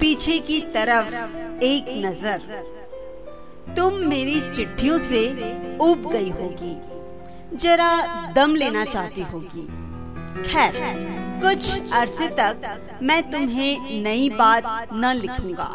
पीछे की तरफ़ एक नज़र। तुम मेरी चिट्ठियों से उब गई होगी। जरा दम लेना चाहती होगी। खैर, कुछ अरसे तक मैं तुम्हें नई बात न लिखूँगा।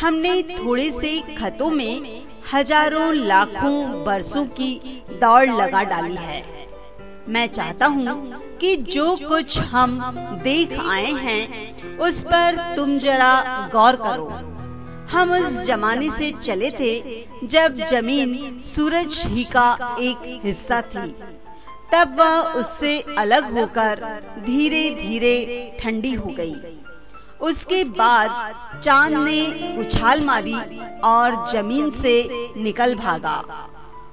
हमने थोड़े से खतों में हज़ारों लाखों बरसों की दौड़ लगा डाली है। मैं चाहता हूँ कि जो कुछ हम देख आए हैं उस पर तुम जरा गौर करो। हम उस जमाने से चले थे जब ज़मीन सूरज ही का एक हिस्सा थी। तब वह उससे अलग होकर धीरे धीरे ठंडी हो गई। उसके बाद चाँद ने उछाल मारी और ज़मीन से निकल भागा।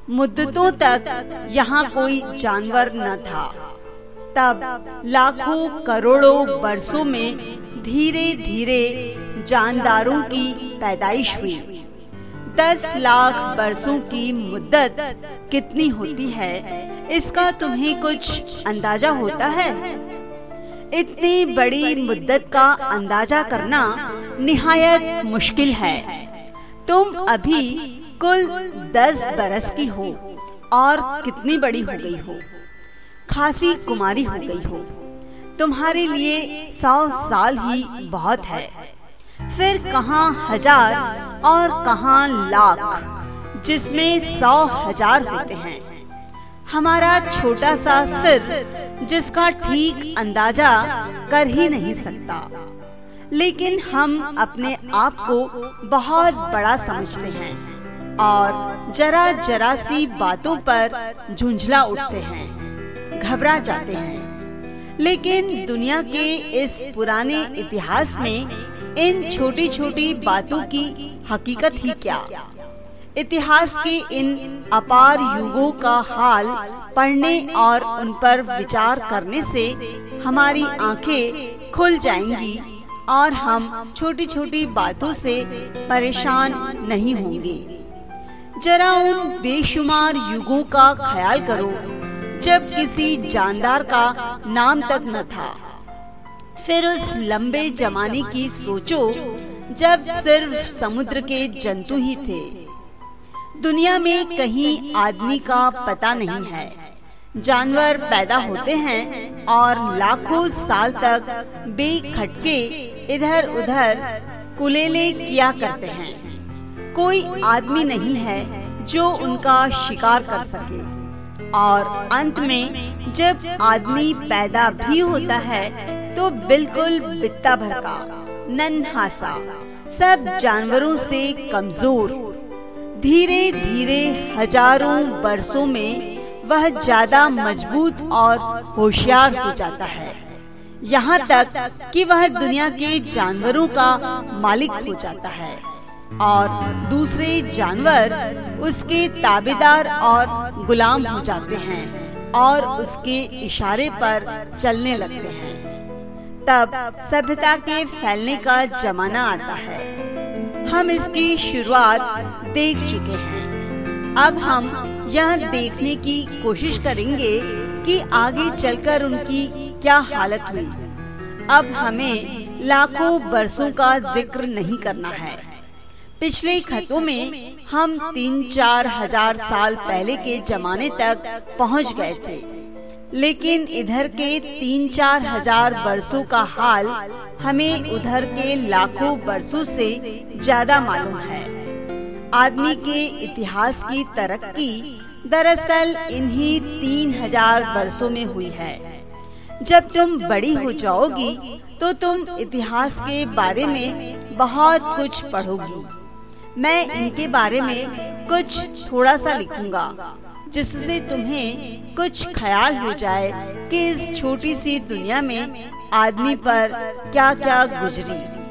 मुद्दतों तक यहाँ कोई जानवर न था। तब लाखों करोड़ों बरसों में धीरे धीरे जानदारों की पैदाइश हुई। दस लाख बरसों की मुद्दत कितनी होती है, इसका तुम्हें कुछ अंदाज़ा होता है? इतनी बड़ी मुद्दत का अंदाज़ा करना निहायत मुश्किल है। तुम अभी कुल दस बरस की हो और कितनी बड़ी हो गई हो। खासी कुमारी हो गई हो। तुम्हारे लिए सौ साल ही बहुत है। फिर कहाँ हज़ार और कहाँ लाख, जिसमें सौ हज़ार होते हैं। हमारा छोटा सा सिर, जिसका ठीक अंदाज़ा कर ही नहीं सकता। लेकिन हम अपने आप को बहुत बड़ा समझते हैं और जरा जरा सी बातों पर झुंझला उठते हैं, घबरा जाते हैं। लेकिन दुनिया के इस पुराने इतिहास में इन छोटी छोटी बातों की हकीकत ही क्या? इतिहास के इन अपार युगों का हाल पढ़ने और उन पर विचार करने से हमारी आँखें खुल जाएँगी और हम छोटी छोटी बातों से परेशान नहीं होंगे। जरा उन बेशुमार युगों का ख्याल करो। जब किसी जानदार का नाम तक न था। फिर उस लंबे जमाने की सोचो, जब सिर्फ़ समुद्र के जंतु ही थे। दुनिया में कहीं आदमी का पता नहीं है। जानवर पैदा होते हैं और लाखों साल तक बेखटके इधर उधर कुलेले किया करते हैं। कोई आदमी नहीं है जो उनका शिकार कर सके। और अंत में जब आदमी पैदा भी होता है तो बिल्कुल बित्ता भर का नन्हासा, सब जानवरों से कमज़ोर। धीरे धीरे हज़ारों बरसों में वह ज़्यादा मज़बूत और होशियार हो जाता है। यहाँ तक कि वह दुनिया के जानवरों का मालिक हो जाता है। और दूसरे जानवर, उसके ताबेदार और गुलाम हो जाते हैं और उसके इशारे पर चलने लगते हैं। तब सभ्यता के फैलने का जमाना आता है। हम इसकी शुरुआत देख चुके हैं। अब हम यह देखने की कोशिश करेंगे कि आगे चलकर उनकी क्या हालत हुई। अब हमें लाखों बरसों का ज़िक्र नहीं करना है। पिछले खतों में हम तीन चार हज़ार साल पहले के जमाने तक पहुँच गए थे। लेकिन इधर के तीन चार हज़ार वर्षों का हाल हमें उधर के लाखों बरसों से ज़्यादा मालूम है। आदमी के इतिहास की तरक्की दरअसल इन्हीं तीन हज़ार वर्षों में हुई है। जब तुम बड़ी हो जाओगी तो तुम इतिहास के बारे में बहुत कुछ पढ़ोगी। मैं इनके बारे में कुछ थोड़ा सा लिखूँगा, जिससे तुम्हें कुछ ख्याल हो जाए कि इस छोटी सी दुनिया में आदमी पर क्या क्या गुजरी।